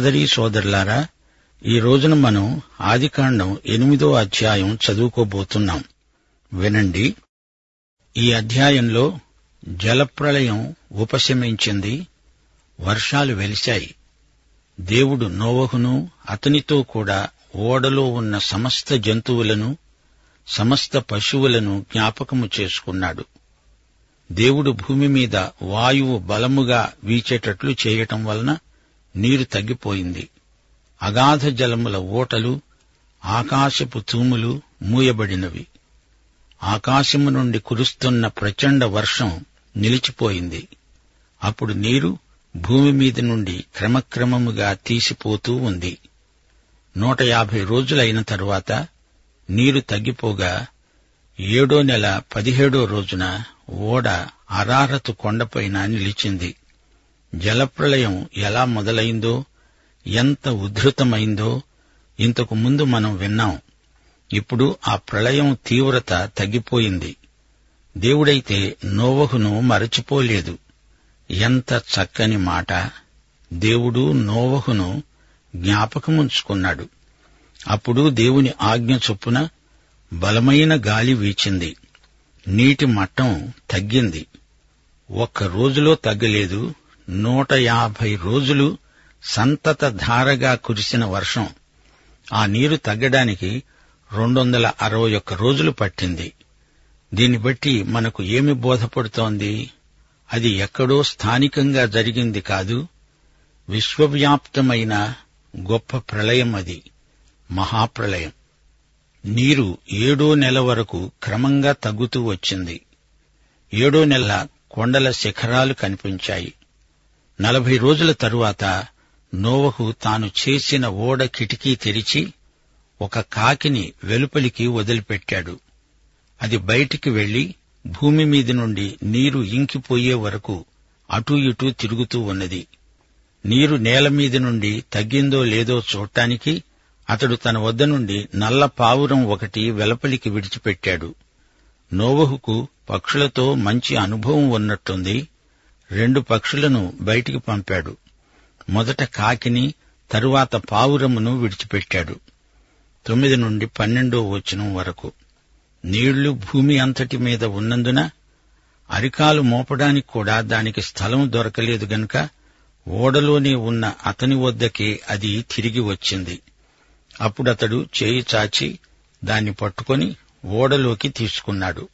సోదరీ సోదరులారా ఈ రోజున మనం ఆదికాండం ఎనిమిదో అధ్యాయం చదువుకోబోతున్నాం. వినండి. ఈ అధ్యాయంలో జలప్రళయం ఉపశమించింది వర్షాలు వెలిశాయి. దేవుడు నోవహును అతనితో కూడా ఓడలో ఉన్న సమస్త జంతువులను సమస్త పశువులను జ్ఞాపకము చేసుకున్నాడు. దేవుడు భూమి మీద వాయువు బలముగా వీచేటట్లు చేయటం వలన నీరు తగ్గిపోయింది. అగాధ జలముల ఓటలు ఆకాశపు తూములు మూయబడినవి. ఆకాశము నుండి కురుస్తున్న ప్రచండ వర్షం నిలిచిపోయింది. అప్పుడు నీరు భూమి మీద నుండి క్రమక్రమముగా తీసిపోతూ ఉంది. నూట యాభై రోజులైన తరువాత నీరు తగ్గిపోగా ఏడో నెల పదిహేడో రోజున ఓడ అరారతు కొండపైన నిలిచింది. జలప్రళయం ఎలా మొదలైందో ఎంత ఉద్ధృతమైందో ఇంతకు ముందు మనం విన్నాం. ఇప్పుడు ఆ ప్రళయం తీవ్రత తగ్గిపోయింది. దేవుడైతే నోవహును మరచిపోలేదు. ఎంత చక్కని మాట. దేవుడు నోవహును జ్ఞాపకముంచుకున్నాడు. అప్పుడు దేవుని ఆజ్ఞ చొప్పున బలమైన గాలి వీచింది. నీటి మట్టం తగ్గింది. ఒక్క రోజులో తగ్గలేదు. నూట యాభై రోజులు సంతత ధారగా కురిసిన వర్షం ఆ నీరు తగ్గడానికి రెండు వందల అరవై ఒక్క రోజులు పట్టింది. దీన్ని బట్టి మనకు ఏమి బోధపడుతోంది? అది ఎక్కడో స్థానికంగా జరిగింది కాదు విశ్వవ్యాప్తమైన గొప్ప ప్రళయం అది మహాప్రళయం. నీరు ఏడో నెల వరకు క్రమంగా తగ్గుతూ వచ్చింది. ఏడో నెల కొండల శిఖరాలు కనిపించాయి. నలభై రోజుల తరువాత నోవహు తాను చేసిన ఓడ కిటికీ తెరిచి ఒక కాకిని వెలుపలికి వదిలిపెట్టాడు. అది బయటికి వెళ్ళి భూమి మీది నుండి నీరు ఇంకిపోయే వరకు అటూ ఇటూ తిరుగుతూ ఉన్నది. నీరు నేల మీద నుండి తగ్గిందో లేదో చూడటానికి అతడు తన వద్ద నుండి నల్ల పావురం ఒకటి వెలపలికి విడిచిపెట్టాడు. నోవహుకు పక్షులతో మంచి అనుభవం ఉన్నట్టుంది. రెండు పక్షులను బయటికి పంపాడు. మొదట కాకిని తరువాత పావురమును విడిచిపెట్టాడు. తొమ్మిది నుండి పన్నెండో వచనం వరకు. నీళ్ళు భూమి అంతటి మీద ఉన్నందున అరికాలు మోపడానికి కూడా దానికి స్థలం దొరకలేదు గనుక ఓడలోనే ఉన్న అతని వద్దకే అది తిరిగి వచ్చింది. అప్పుడతడు చేయి చాచి దాన్ని పట్టుకొని ఓడలోకి తీసుకున్నాడు.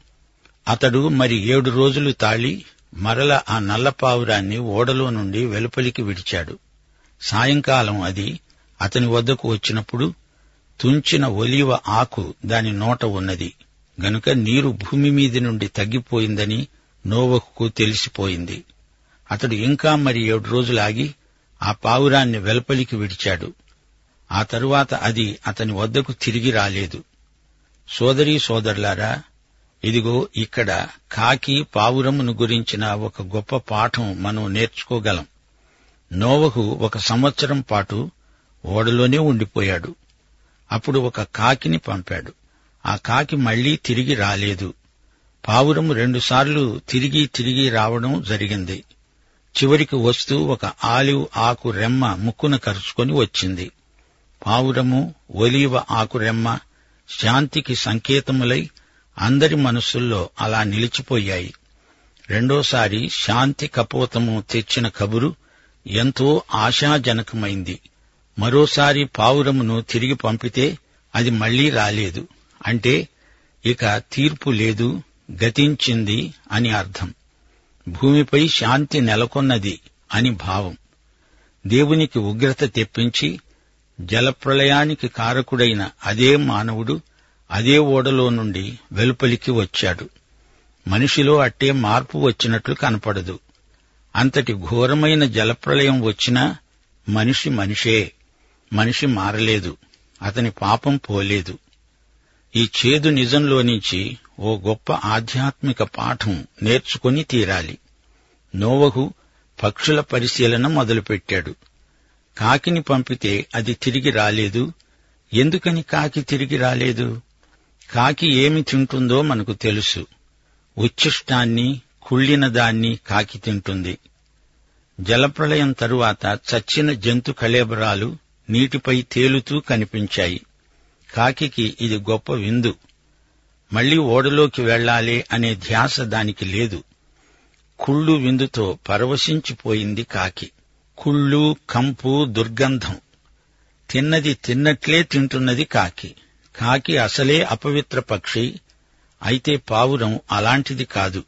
అతడు మరి ఏడు రోజులు తాళి మరల ఆ నల్లపావురాన్ని ఓడలో నుండి వెలుపలికి విడిచాడు. సాయంకాలం అది అతని వద్దకు వచ్చినప్పుడు తుంచిన ఒలివ ఆకు దాని నోట ఉన్నది. గనుక నీరు భూమి మీది నుండి తగ్గిపోయిందని నోవహుకు తెలిసిపోయింది. అతడు ఇంకా మరి ఏడు రోజులాగి ఆ పావురాన్ని వెలుపలికి విడిచాడు. ఆ తరువాత అది అతని వద్దకు తిరిగి రాలేదు. సోదరీ సోదరులారా ఇదిగో ఇక్కడ కాకి పావురమును గురించిన ఒక గొప్ప పాఠం మనం నేర్చుకోగలం. నోవహు ఒక సంవత్సరం పాటు ఓడలోనే ఉండిపోయాడు. అప్పుడు ఒక కాకిని పంపాడు. ఆ కాకి మళ్ళీ తిరిగి రాలేదు. పావురము రెండుసార్లు తిరిగి తిరిగి రావడం జరిగింది. చివరికి వస్తూ ఒక ఆలివ్ ఆకు రెమ్మ ముక్కున కరుచుకొని వచ్చింది. పావురము ఒలీవ ఆకు రెమ్మ శాంతికి సంకేతములై అందరి మనస్సుల్లో అలా నిలిచిపోయాయి. రెండోసారి శాంతి కపోతము తెచ్చిన కబురు ఎంతో ఆశాజనకమైంది. మరోసారి పావురమును తిరిగి పంపితే అది మళ్ళీ రాలేదు. అంటే ఇక తీర్పు లేదు గతించింది అని అర్థం. భూమిపై శాంతి నెలకొన్నది అని భావం. దేవునికి ఉగ్రత తెప్పించి జలప్రలయానికి కారకుడైన అదే మానవుడు అదే ఓడలో నుండి వెలుపలికి వచ్చాడు. మనిషిలో అట్టే మార్పు వచ్చినట్లు కనపడదు. అంతటి ఘోరమైన జలప్రళయం వచ్చినా మనిషి మనిషే మనిషి మారలేదు అతని పాపం పోలేదు. ఈ చేదు నిజంలో నుంచి ఓ గొప్ప ఆధ్యాత్మిక పాఠం నేర్చుకుని తీరాలి. నోవహు పక్షుల పరిశీలన మొదలుపెట్టాడు. కాకిని పంపితే అది తిరిగి రాలేదు. ఎందుకని కాకి తిరిగి రాలేదు? కాకి ఏమి తింటుందో మనకు తెలుసు. ఉచ్ఛిష్టాన్ని కుళ్ళిన దాన్ని కాకి తింటుంది. జలప్రళయం తరువాత చచ్చిన జంతు కళేబరాలు నీటిపై తేలుతూ కనిపించాయి. కాకికి ఇది గొప్ప విందు. మళ్ళీ ఓడలోకి వెళ్ళాలి అనే ధ్యాస దానికి లేదు. కుళ్ళు విందుతో పరవశించిపోయింది కాకి. కుళ్ళు కంపు దుర్గంధం. తిన్నది తిన్నట్లే తింటున్నది కాకి. కాకి అసలే అపవిత్ర పక్షి. అయితే పావురం అలాంటిది కాదు.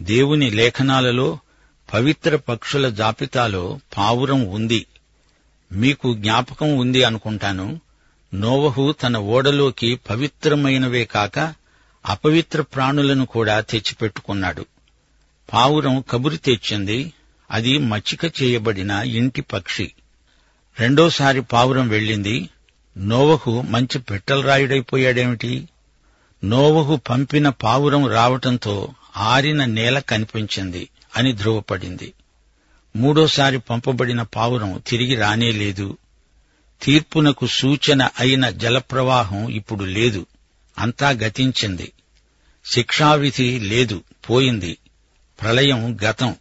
దేవుని లేఖనాలలో పవిత్ర పక్షుల జాబితాలో పావురం ఉంది. మీకు జ్ఞాపకం ఉంది అనుకుంటాను. నోవహు తన ఓడలోకి పవిత్రమైనవే కాక అపవిత్ర ప్రాణులను కూడా తెచ్చిపెట్టుకున్నాడు. పావురం కబురు తెచ్చింది అది మచ్చిక చేయబడిన ఇంటి పక్షి. రెండోసారి పావురం వెళ్ళింది నోవహు మంచి పెట్టలరాయుడైపోయాడేమిటి? నోవహు పంపిన పావురం రావటంతో ఆరిన నేల కనిపించింది అని ధృవపడింది మూడోసారి పంపబడిన పావురం తిరిగి రానేలేదు తీర్పునకు సూచన అయిన జలప్రవాహం ఇప్పుడు లేదు. అంతా గతించింది. శిక్షావిధి లేదు పోయింది. ప్రళయం గతం.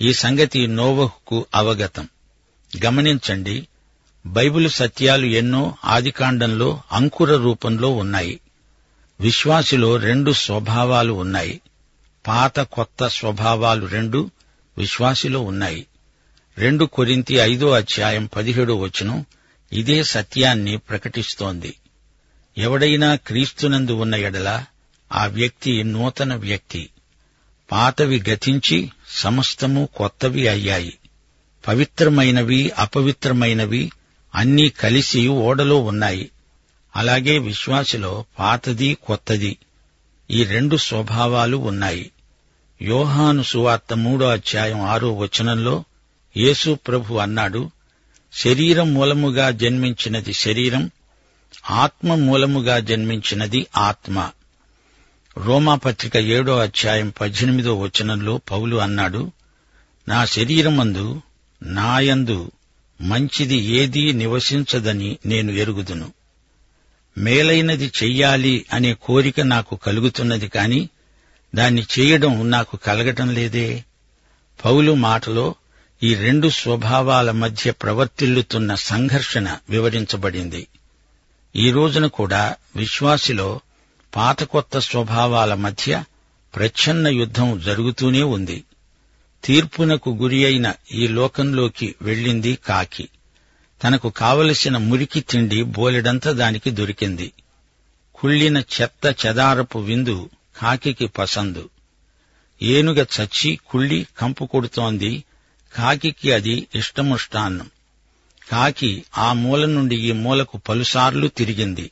ఈ సంగతి నోవహుకు అవగతం. గమనించండి బైబిలు సత్యాలు ఎన్నో ఆదికాండంలో అంకుర రూపంలో ఉన్నాయి. విశ్వాసిలో రెండు స్వభావాలు ఉన్నాయి. పాత కొత్త స్వభావాలు రెండు విశ్వాసిలో ఉన్నాయి. రెండు కొరింతి ఐదో అధ్యాయం పదిహేడో వచనం ఇదే సత్యాన్ని ప్రకటిస్తోంది. ఎవడైనా క్రీస్తునందు ఉన్న ఎడల ఆ వ్యక్తి నూతన వ్యక్తి. పాతవి గతించి సమస్తము కొత్తవి అయ్యాయి. పవిత్రమైనవి అపవిత్రమైనవి అన్నీ కలిసి ఓడలో ఉన్నాయి. అలాగే విశ్వాసిలో పాతది కొత్తది. ఈ రెండు స్వభావాలు ఉన్నాయి. యోహాను సువార్త మూడో అధ్యాయం ఆరో వచనంలో యేసు ప్రభు అన్నాడు శరీరం మూలముగా జన్మించినది శరీరం ఆత్మ మూలముగా జన్మించినది ఆత్మ. రోమాపత్రిక ఏడో అధ్యాయం పద్దెనిమిదో వచనంలో పౌలు అన్నాడు నా శరీరమందు నాయందు మంచిది ఏదీ నివసించదని నేను ఎరుగుదును. మేలైనది చెయ్యాలి అనే కోరిక నాకు కలుగుతున్నది కాని దాన్ని చేయడం నాకు కలగటం లేదే. పౌలు మాటలో ఈ రెండు స్వభావాల మధ్య ప్రవర్తిల్లుతున్న సంఘర్షణ వివరించబడింది. ఈ రోజున కూడా విశ్వాసిలో పాత కొత్త స్వభావాల మధ్య ప్రచ్ఛన్న యుద్ధం జరుగుతూనే ఉంది. తీర్పునకు గురి అయిన ఈ లోకంలోకి వెళ్ళింది కాకి. తనకు కావలసిన మురికి తిండి బోలెడంత దానికి దొరికింది. కుళ్ళిన చెత్త చెదారపు విందు కాకికి పసందు. ఏనుగ చచ్చి కుళ్ళి కంపు కొడుతోంది. కాకికి అది ఇష్టముష్టాన్నం. కాకి ఆ మూల నుండి ఈ మూలకు పలుసార్లు తిరిగింది.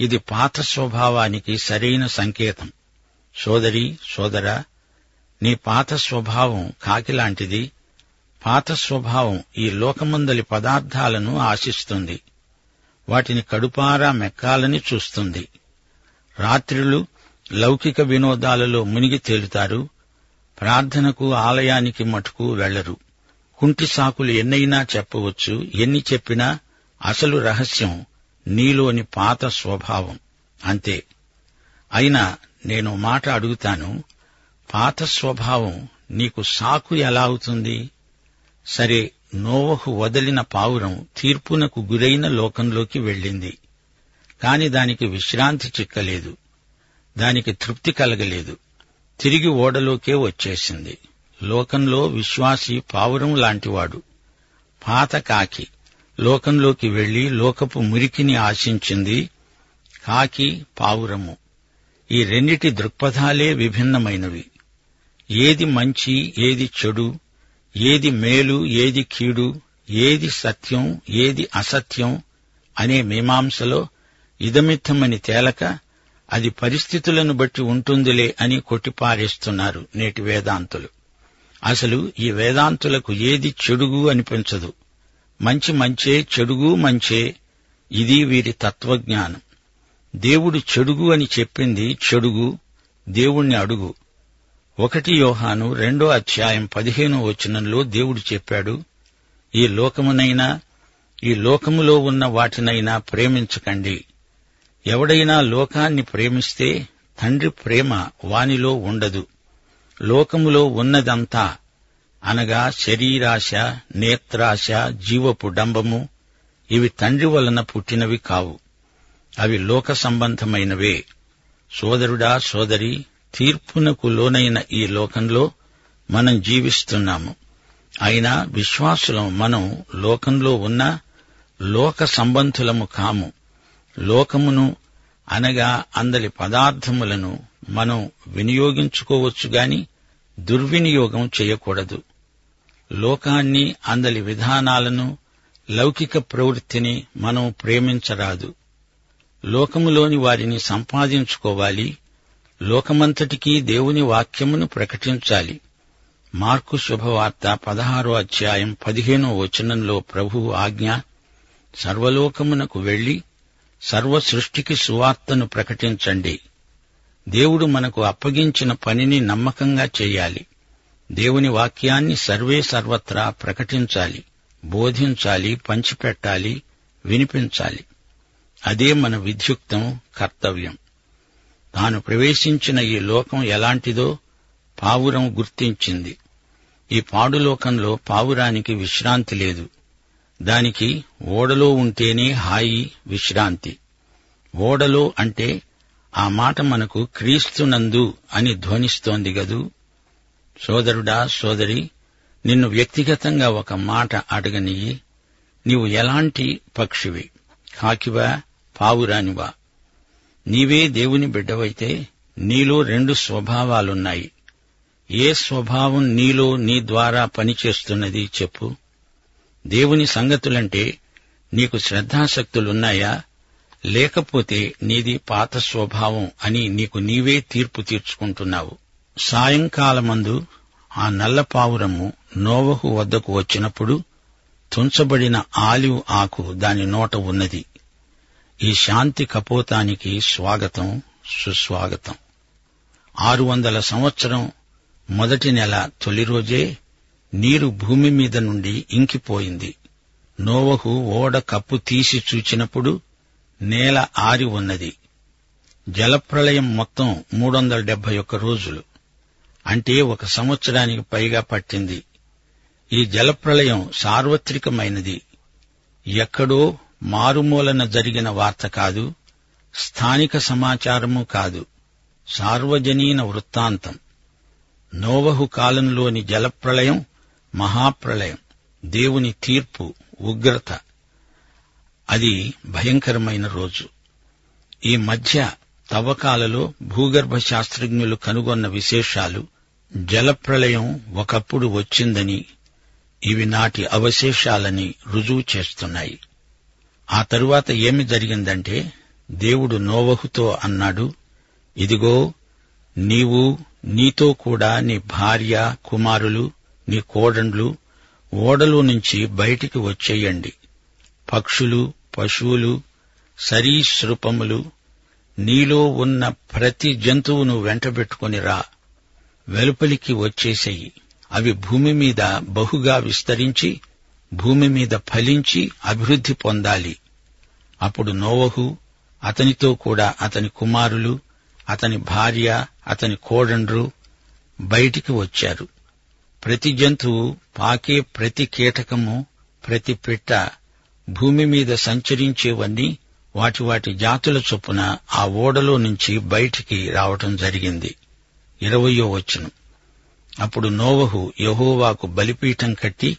ఇది పాత స్వభావానికి సరైన సంకేతం. సోదరి సోదరా నీ పాత స్వభావం కాకిలాంటిది. పాత స్వభావం ఈ లోకమందలి పదార్థాలను ఆశిస్తుంది. వాటిని కడుపారా మెక్కాలని చూస్తుంది. రాత్రిళ్ళు లౌకిక వినోదాలలో మునిగి తేలుతారు. ప్రార్థనకు ఆలయానికి మటుకు వెళ్ళరు కుంటి సాకులు ఎన్నైనా చెప్పవచ్చు. ఎన్ని చెప్పినా అసలు రహస్యం నీలోని పాత స్వభావం. అంతే. అయినా నేను మాట అడుగుతాను. పాత స్వభావం నీకు సాకు ఎలా అవుతుంది? సరే నోవహు వదిలిన పావురం తీర్పునకు గురైన లోకంలోకి వెళ్ళింది. కాని దానికి విశ్రాంతి చిక్కలేదు. దానికి తృప్తి కలగలేదు. తిరిగి ఓడలోకే వచ్చేసింది. లోకంలో విశ్వాసి పావురం లాంటివాడు. పాత కాకి లోకంలోకి వెళ్ళి లోకపు మురికిని ఆశించింది కాకి పావురము. ఈ రెండిటి దృక్పథాలే విభిన్నమైనవి. ఏది మంచి ఏది చెడు ఏది మేలు ఏది కీడు ఏది సత్యం ఏది అసత్యం అనే మీమాంసలో ఇదమిత్తమని తేలక అది పరిస్థితులను బట్టి ఉంటుందిలే అని కొట్టిపారేస్తున్నారు నేటి వేదాంతులు. అసలు ఈ వేదాంతులకు ఏది చెడుగు అనిపించదు. మంచి మంచే చెడుగు మంచే ఇది వీరి తత్వజ్ఞానం. దేవుడు చెడుగు అని చెప్పింది చెడుగు దేవుణ్ణి అడుగు. ఒకటి యోహాను రెండో అధ్యాయం పదిహేనో వచనంలో దేవుడు చెప్పాడు ఈ లోకమునైనా ఈ లోకములో ఉన్న వాటినైనా ప్రేమించకండి. ఎవడైనా లోకాన్ని ప్రేమిస్తే తండ్రి ప్రేమ వానిలో ఉండదు. లోకములో ఉన్నదంతా అనగా శరీరాశ నేత్రాశ జీవపు డంబము ఇవి తండ్రి వలన పుట్టినవి కావు. అవి లోక సంబంధమైనవే. సోదరుడా సోదరి తీర్పునకు లోనైన ఈ లోకంలో మనం జీవిస్తున్నాము. అయినా విశ్వాసులం మనం లోకంలో ఉన్న లోక సంబంధులము కాము. లోకమును అనగా అందలి పదార్థములను మనం వినియోగించుకోవచ్చు గాని దుర్వినియోగం చేయకూడదు. లోకాన్ని అందలి విధానాలను లౌకిక ప్రవృత్తిని మనం ప్రేమించరాదు. లోకములోని వారిని సంపాదించుకోవాలి లోకమంతటికీ దేవుని వాక్యమును ప్రకటించాలి. మార్కు శుభవార్త పదహారో అధ్యాయం పదిహేనో వచనంలో ప్రభువు ఆజ్ఞ సర్వలోకమునకు వెళ్ళి సర్వ సృష్టికి సువార్తను ప్రకటించండి. దేవుడు మనకు అప్పగించిన పనిని నమ్మకంగా చేయాలి. దేవుని వాక్యాన్ని సర్వే సర్వత్రా ప్రకటించాలి బోధించాలి పంచిపెట్టాలి వినిపించాలి. అదే మన విధ్యుక్తం కర్తవ్యం. తాను ప్రవేశించిన ఈ లోకం ఎలాంటిదో పావురం గుర్తించింది. ఈ పాడులోకంలో పావురానికి విశ్రాంతి లేదు. దానికి ఓడలో ఉంటేనే హాయి విశ్రాంతి. ఓడలో అంటే ఆ మాట మనకు క్రీస్తునందు అని ధ్వనిస్తోంది గదు. సోదరుడా సోదరి నిన్ను వ్యక్తిగతంగా ఒక మాట అడగనియ్యి. నీవు ఎలాంటి పక్షివి? కాకివా పావురానివా? నీవే దేవుని బిడ్డవైతే నీలో రెండు స్వభావాలున్నాయి. ఏ స్వభావం నీలో నీ ద్వారా పనిచేస్తున్నది చెప్పు. దేవుని సంగతులంటే నీకు శ్రద్ధాశక్తులున్నాయా? లేకపోతే నీది పాత స్వభావం అని నీకు నీవే తీర్పు తీర్చుకుంటున్నావు. సాయంకాలమందు ఆ నల్ల పావురము నోవహు వద్దకు వచ్చినప్పుడు తుంచబడిన ఆలివ్ ఆకు దాని నోట ఉన్నది. ఈ శాంతి కపోతానికి స్వాగతం సుస్వాగతం. ఆరు వందల సంవత్సరం మొదటి నెల తొలి రోజే నీరు భూమి మీద నుండి ఇంకిపోయింది. నోవహు ఓడ కప్పు తీసి చూచినప్పుడు నేల ఆరి ఉన్నది. జలప్రళయం మొత్తం మూడు వందల డెబ్బై ఒక్క రోజులు. అంటే ఒక సంవత్సరానికి పైగా పట్టింది. ఈ జలప్రళయం సార్వత్రికమైనది. ఎక్కడో మారుమూలన జరిగిన వార్త కాదు స్థానిక సమాచారము కాదు సార్వజనీన వృత్తాంతం. నోవహు కాలంలోని జలప్రళయం మహాప్రళయం దేవుని తీర్పు ఉగ్రత. అది భయంకరమైన రోజు. ఈ మధ్య తవ్వకాలలో భూగర్భ శాస్త్రజ్ఞులు కనుగొన్న విశేషాలు జలప్రళయం ఒకప్పుడు వచ్చిందని ఇవి నాటి అవశేషాలని రుజువు చేస్తున్నాయి. ఆ తరువాత ఏమి జరిగిందంటే దేవుడు నోవహుతో అన్నాడు ఇదిగో నీవు నీతో కూడా నీ భార్య కుమారులు నీ కోడండ్లు ఓడలో నుంచి బయటికి వచ్చేయండి. పక్షులు పశువులు సరీసృపములు నీలో ఉన్న ప్రతి జంతువును వెంటబెట్టుకుని రా. వెలుపలికి వచ్చేసేయి. అవి భూమి మీద బహుగా విస్తరించి భూమి మీద ఫలించి అభివృద్ధి పొందాలి. అప్పుడు నోవహు అతనితో కూడా అతని కుమారులు అతని భార్య అతని కోడండ్రు బయటికి వచ్చారు. ప్రతి జంతువు పాకే ప్రతి కీటకము ప్రతి పిట్ట భూమి మీద సంచరించేవన్నీ వాటి వాటి జాతుల చొప్పున ఆ ఓడలో నుంచి బయటికి రావటం జరిగింది. ఇరవయో వచ్చును అప్పుడు నోవహు యహోవాకు బలిపీఠం కట్టి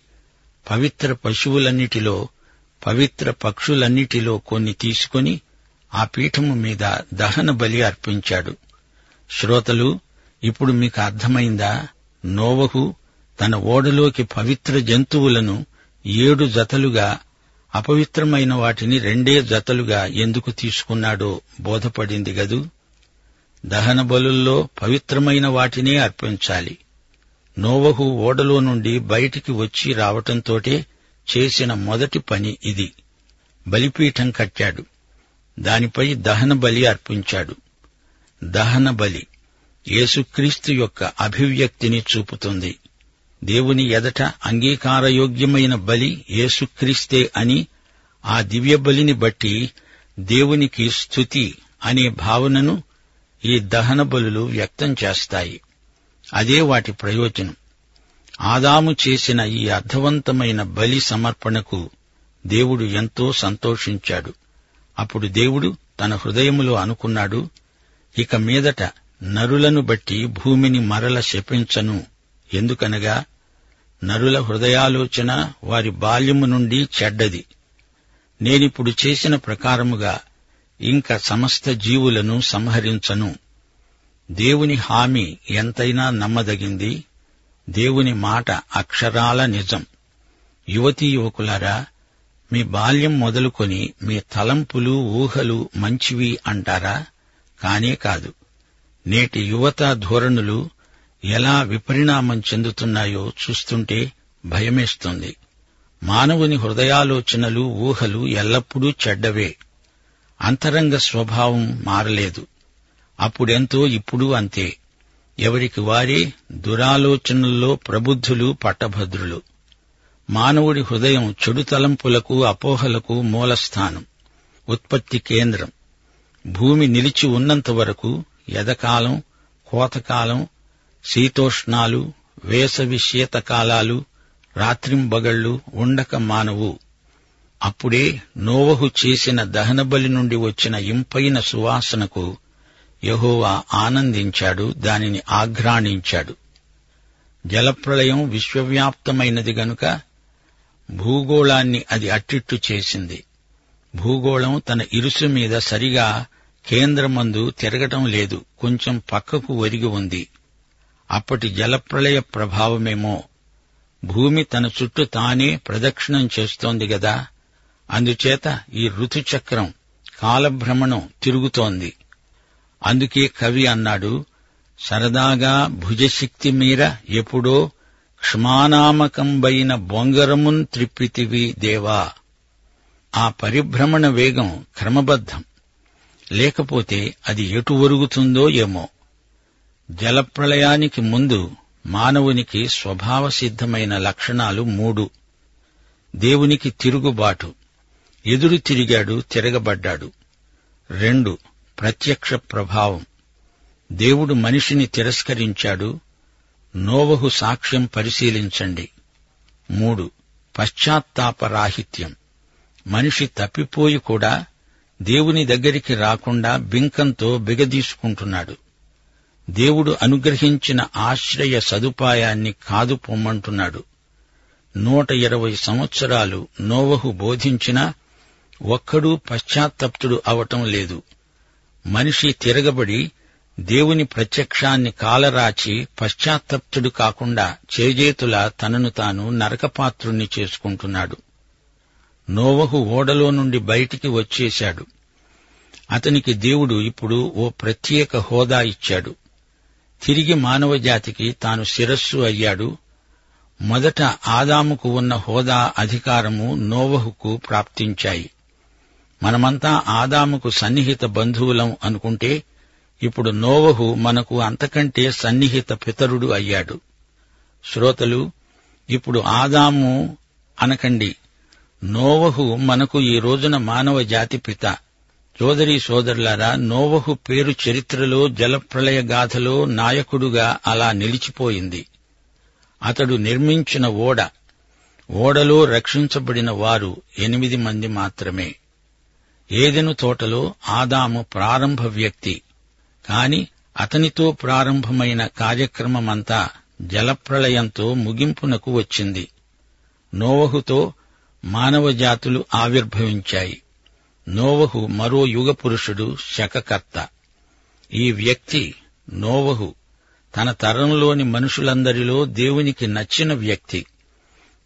పవిత్ర పశువులన్నిటిలో పవిత్ర పక్షులన్నిటిలో కొన్ని తీసుకుని ఆ పీఠము మీద దహన బలి అర్పించాడు. శ్రోతలు ఇప్పుడు మీకు అర్థమైందా? నోవహు తన ఓడలోకి పవిత్ర జంతువులను ఏడు జతలుగా అపవిత్రమైన వాటిని రెండే జతలుగా ఎందుకు తీసుకున్నాడో బోధపడింది గదు? దహన బలుల్లో పవిత్రమైన వాటినే అర్పించాలి. నోవహు ఓడలో నుండి బయటికి వచ్చి రావటంతోటే చేసిన మొదటి పని ఇది. బలిపీఠం కట్టాడు. దానిపై దహన బలి అర్పించాడు. దహన బలి యేసుక్రీస్తు యొక్క అభివ్యక్తిని చూపుతుంది. దేవుని ఎదట అంగీకారయోగ్యమైన బలి యేసుక్రీస్తే అని ఆ దివ్య బలిని బట్టి దేవునికి స్థుతి అనే భావనను ఈ దహన బలులు వ్యక్తం చేస్తాయి. అదే వాటి ప్రయోజనం. ఆదాము చేసిన ఈ అర్థవంతమైన బలి సమర్పణకు దేవుడు ఎంతో సంతోషించాడు. అప్పుడు దేవుడు తన హృదయములో అనుకున్నాడు ఇక మీదట నరులను బట్టి భూమిని మరల శపించను. ఎందుకనగా నరుల హృదయాలోచన వారి బాల్యము నుండి చెడ్డది. నేనిప్పుడు చేసిన ప్రకారముగా ఇంక సమస్త జీవులను సంహరించను. దేవుని హామీ ఎంతైనా నమ్మదగింది. దేవుని మాట అక్షరాల నిజం. యువతీ యువకులారా మీ బాల్యం మొదలుకొని మీ తలంపులు ఊహలు మంచివి అంటారా? కానే కాదు. నేటి యువత ధోరణులు ఎలా విపరిణామం చెందుతున్నాయో చూస్తుంటే భయమేస్తుంది. మానవుని హృదయాలోచనలు ఊహలు ఎల్లప్పుడూ చెడ్డవే. అంతరంగ స్వభావం మారలేదు. అప్పుడెంతో ఇప్పుడు అంతే. ఎవరికి వారే దురాలోచనల్లో ప్రబుద్ధులు పట్టభద్రులు. మానవుడి హృదయం చెడు తలంపులకు అపోహలకు మూలస్థానం ఉత్పత్తి కేంద్రం. భూమి నిలిచి ఉన్నంత వరకు ఎదకాలం కోతకాలం శీతోష్ణాలు వేసవి శీతకాలాలు రాత్రింబగళ్ళు ఉండక మానవు. అప్పుడే నోవహు చేసిన దహనబలి నుండి వచ్చిన ఇంపైన సువాసనకు యహోవా ఆనందించాడు దానిని ఆఘ్రాణించాడు. జలప్రళయం విశ్వవ్యాప్తమైనది గనుక భూగోళాన్ని అది అట్టిట్టు చేసింది. భూగోళం తన ఇరుసు మీద సరిగా కేంద్రమందు తిరగటం లేదు కొంచెం పక్కకు ఒరిగి ఉంది. అప్పటి జలప్రళయ ప్రభావమేమో భూమి తన చుట్టూ తానే ప్రదక్షిణం చేస్తోంది గదా అందుచేత ఈ ఋతుచక్రం కాలభ్రమణం తిరుగుతోంది. అందుకే కవి అన్నాడు సరదాగా భుజశక్తి మీర ఎప్పుడో క్షమానామకంబైన బొంగరమున్ త్రిప్పితివి దేవా. ఆ పరిభ్రమణ వేగం క్రమబద్ధం. లేకపోతే అది ఎటు ఒరుగుతుందో ఏమో. జలప్రళయానికి ముందు మానవునికి స్వభావ సిద్ధమైన లక్షణాలు మూడు. దేవునికి తిరుగుబాటు. ఎదురు తిరిగాడు తిరగబడ్డాడు. రెండు. ప్రత్యక్ష ప్రభావం. దేవుడు మనిషిని తిరస్కరించాడు. నోవహు సాక్ష్యం పరిశీలించండి. మూడు పశ్చాత్తాపరాహిత్యం. మనిషి తప్పిపోయి కూడా దేవుని దగ్గరికి రాకుండా బింకంతో బిగదీసుకుంటున్నాడు. దేవుడు అనుగ్రహించిన ఆశ్రయ సదుపాయాన్ని కాదు పొమ్మంటున్నాడు. నూట ఇరవై సంవత్సరాలు నోవహు బోధించినా ఒక్కడూ పశ్చాత్తప్తుడు అవటం లేదు. మనిషి తిరగబడి దేవుని ప్రత్యక్షాన్ని కాలరాచి పశ్చాత్తప్తుడు కాకుండా చేజేతుల తనను తాను నరకపాత్రుణ్ణి చేసుకుంటున్నాడు. నోవహు ఓడలో నుండి బయటికి వచ్చేశాడు. అతనికి దేవుడు ఇప్పుడు ఓ ప్రత్యేక హోదా ఇచ్చాడు. తిరిగి మానవజాతికి తాను శిరస్సు అయ్యాడు. మొదట ఆదాముకు ఉన్న హోదా అధికారము నోవహుకు ప్రాప్తించాయి. మనమంతా ఆదాముకు సన్నిహిత బంధువులం అనుకుంటే ఇప్పుడు నోవహు మనకు అంతకంటే సన్నిహిత పితరుడు అయ్యాడు. శ్రోతలు ఇప్పుడు ఆదాము అనకండి. నోవహు మనకు ఈ రోజున మానవ జాతి పిత. సోదరి సోదరులారా నోవహు పేరు చరిత్రలో జలప్రళయ గాథలో నాయకుడుగా అలా నిలిచిపోయింది. అతడు నిర్మించిన ఓడ. ఓడలో రక్షించబడిన వారు ఎనిమిది మంది మాత్రమే. ఏదెను తోటలో ఆదాము ప్రారంభ వ్యక్తి. కాని అతనితో ప్రారంభమైన కార్యక్రమమంతా జలప్రళయంతో ముగింపునకు వచ్చింది. నోవహుతో మానవజాతులు ఆవిర్భవించాయి. నోవహు మరో యుగ పురుషుడు శకకర్త. ఈ వ్యక్తి నోవహు తన తరంలోని మనుషులందరిలో దేవునికి నచ్చిన వ్యక్తి.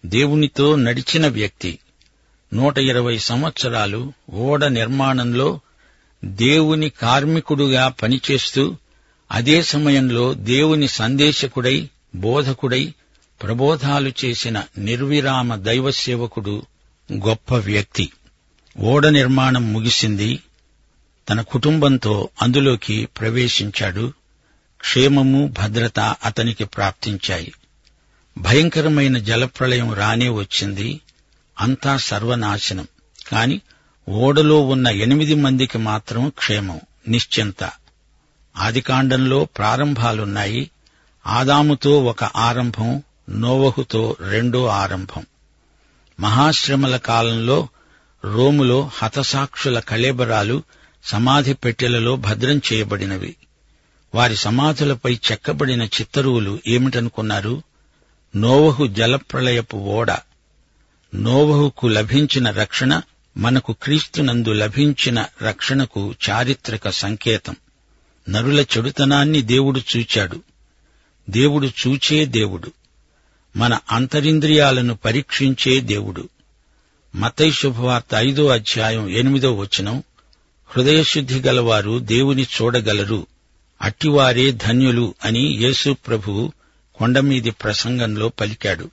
దేవునితో నడిచిన వ్యక్తి. నూట ఇరవై సంవత్సరాలు ఓడ నిర్మాణంలో దేవుని కార్మికుడుగా పనిచేస్తూ అదే సమయంలో దేవుని సందేశకుడై బోధకుడై ప్రబోధాలు చేసిన నిర్విరామ దైవ సేవకుడు గొప్ప వ్యక్తి. ఓడ నిర్మాణం ముగిసింది. తన కుటుంబంతో అందులోకి ప్రవేశించాడు. క్షేమము భద్రత అతనికి ప్రాప్తించాయి. భయంకరమైన జలప్రళయం రానే వచ్చింది. అంతా సర్వనాశనం. కాని ఓడలో ఉన్న ఎనిమిది మందికి మాత్రం క్షేమం నిశ్చింత. ఆదికాండంలో ప్రారంభాలున్నాయి. ఆదాముతో ఒక ఆరంభం నోవహుతో రెండో ఆరంభం. మహాశ్రమల కాలంలో రోములో హతసాక్షుల కళేబరాలు సమాధి పెట్టెలలో భద్రం చేయబడినవి. వారి సమాధులపై చెక్కబడిన చిత్తరువులు ఏమిటనుకున్నారు? నోవహు జలప్రళయపు ఓడ. నోవహుకు లభించిన రక్షణ మనకు క్రీస్తునందు లభించిన రక్షణకు చారిత్రక సంకేతం. నరుల చెడుతనాన్ని దేవుడు చూచాడు. దేవుడు చూచే దేవుడు. మన అంతరింద్రియాలను పరీక్షించే దేవుడు. మతై శుభవార్త ఐదో అధ్యాయం ఎనిమిదో వచనం. హృదయశుద్ధి గలవారు దేవుని చూడగలరు. అట్టివారే ధన్యులు అని యేసు ప్రభు కొండమీది ప్రసంగంలో పలికాడు.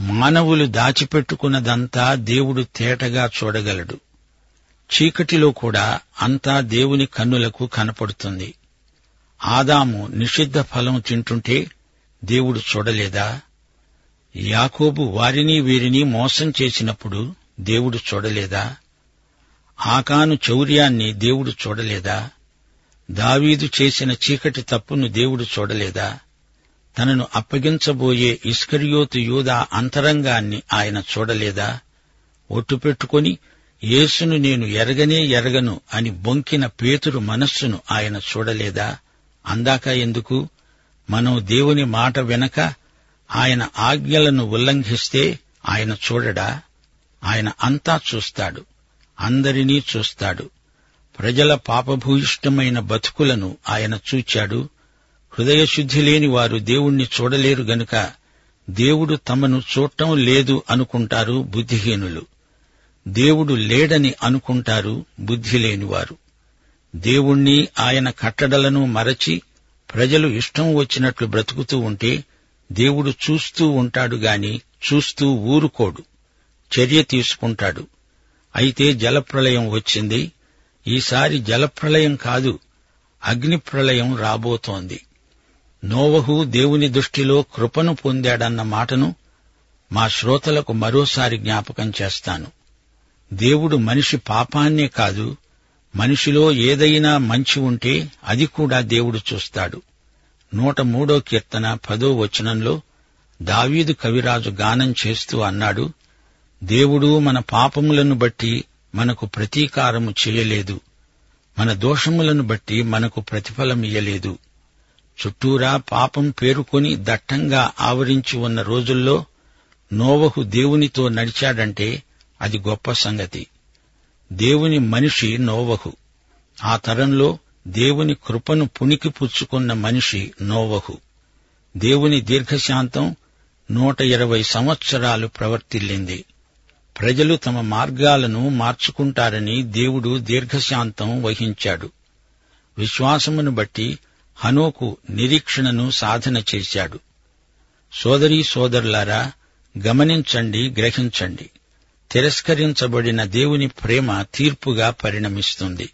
మానవులు దాచిపెట్టుకున్నదంతా దేవుడు తేటగా చూడగలడు. చీకటిలో కూడా అంతా దేవుని కన్నులకు కనపడుతుంది. ఆదాము నిషిద్ధ ఫలం తింటుంటే దేవుడు చూడలేదా? యాకోబు వారిని వీరిని మోసం చేసినప్పుడు దేవుడు చూడలేదా? ఆకాను చౌర్యాన్ని దేవుడు చూడలేదా? దావీదు చేసిన చీకటి తప్పును దేవుడు చూడలేదా? తనను అప్పగించబోయే ఇస్కరియోతు యూదా అంతరంగాన్ని ఆయన చూడలేదా? ఒట్టు పెట్టుకుని యేసును నేను ఎరగనే ఎరగను అని బొంకిన పేతురు మనస్సును ఆయన చూడలేదా? అందాక ఎందుకు? మనం దేవుని మాట వెనక ఆయన ఆజ్ఞలను ఉల్లంఘిస్తే ఆయన చూడడా? ఆయన అంతా చూస్తాడు అందరినీ చూస్తాడు. ప్రజల పాపభూయిష్టమైన బతుకులను ఆయన చూచాడు. హృదయశుద్ధి లేని వారు దేవుణ్ణి చూడలేరు గనుక దేవుడు తమను చూడటం లేదు అనుకుంటారు బుద్ధిహీనులు. దేవుడు లేడని అనుకుంటారు బుద్ధి లేనివారు దేవుణ్ణి ఆయన కట్టడలను మరచి ప్రజలు ఇష్టం వచ్చినట్లు బ్రతుకుతూ ఉంటే దేవుడు చూస్తూ ఉంటాడు గాని చూస్తూ ఊరుకోడు చర్య తీసుకుంటాడు. అయితే జలప్రళయం వచ్చింది. ఈసారి జలప్రళయం కాదు అగ్నిప్రళయం రాబోతోంది. నోవహు దేవుని దృష్టిలో కృపను పొందాడన్న మాటను మా శ్రోతలకు మరోసారి జ్ఞాపకం చేస్తాను. దేవుడు మనిషి పాపాన్నే కాదు మనిషిలో ఏదైనా మంచి ఉంటే అది కూడా దేవుడు చూస్తాడు. నూట మూడో కీర్తన పదో వచనంలో దావీదు కవిరాజు గానం చేస్తూ అన్నాడు దేవుడు మన పాపములను బట్టి మనకు ప్రతీకారము చేయలేదు. మన దోషములను బట్టి మనకు ప్రతిఫలం ఇయ్యలేదు చుట్టూరా పాపం పేరుకొని దట్టంగా ఆవరించి ఉన్న రోజుల్లో నోవహు దేవునితో నడిచాడంటే అది గొప్ప సంగతి. దేవుని మనిషి నోవహు. ఆ తరంలో దేవుని కృపను పుణికి పుచ్చుకున్న మనిషి నోవహు. దేవుని దీర్ఘశాంతం నూట ఇరవై సంవత్సరాలు ప్రవర్తిల్లింది. ప్రజలు తమ మార్గాలను మార్చుకుంటారని దేవుడు దీర్ఘశాంతం వహించాడు. విశ్వాసమును బట్టి హనోకు నిరీక్షణను సాధన చేశాడు. సోదరీ సోదరులారా గమనించండి గ్రహించండి. తిరస్కరించబడిన దేవుని ప్రేమ తీర్పుగా పరిణమిస్తుంది.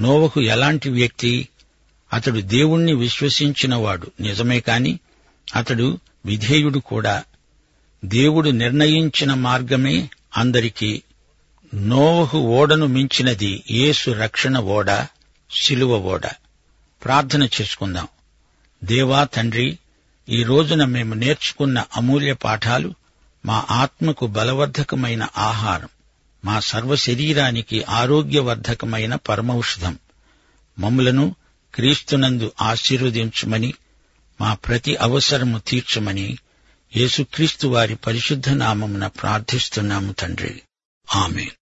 నోవహు ఎలాంటి వ్యక్తి? అతడు దేవుణ్ణి విశ్వసించినవాడు నిజమే కాని అతడు విధేయుడు కూడా. దేవుడు నిర్ణయించిన మార్గమే అందరికీ. నోవహు ఓడను మించినది యేసు రక్షణ ఓడ శిలువ ఓడ. ప్రార్థన చేసుకుందాం. దేవా తండ్రి ఈ రోజున మేము నేర్చుకున్న అమూల్య పాఠాలు మా ఆత్మకు బలవర్ధకమైన ఆహారం మా సర్వ శరీరానికి ఆరోగ్యవర్ధకమైన పరమౌషధం. మమ్ములను క్రీస్తునందు ఆశీర్వదించుమని మా ప్రతి అవసరము తీర్చమని యేసుక్రీస్తు వారి పరిశుద్ధ నామమున ప్రార్థిస్తున్నాము తండ్రి. ఆమెన్.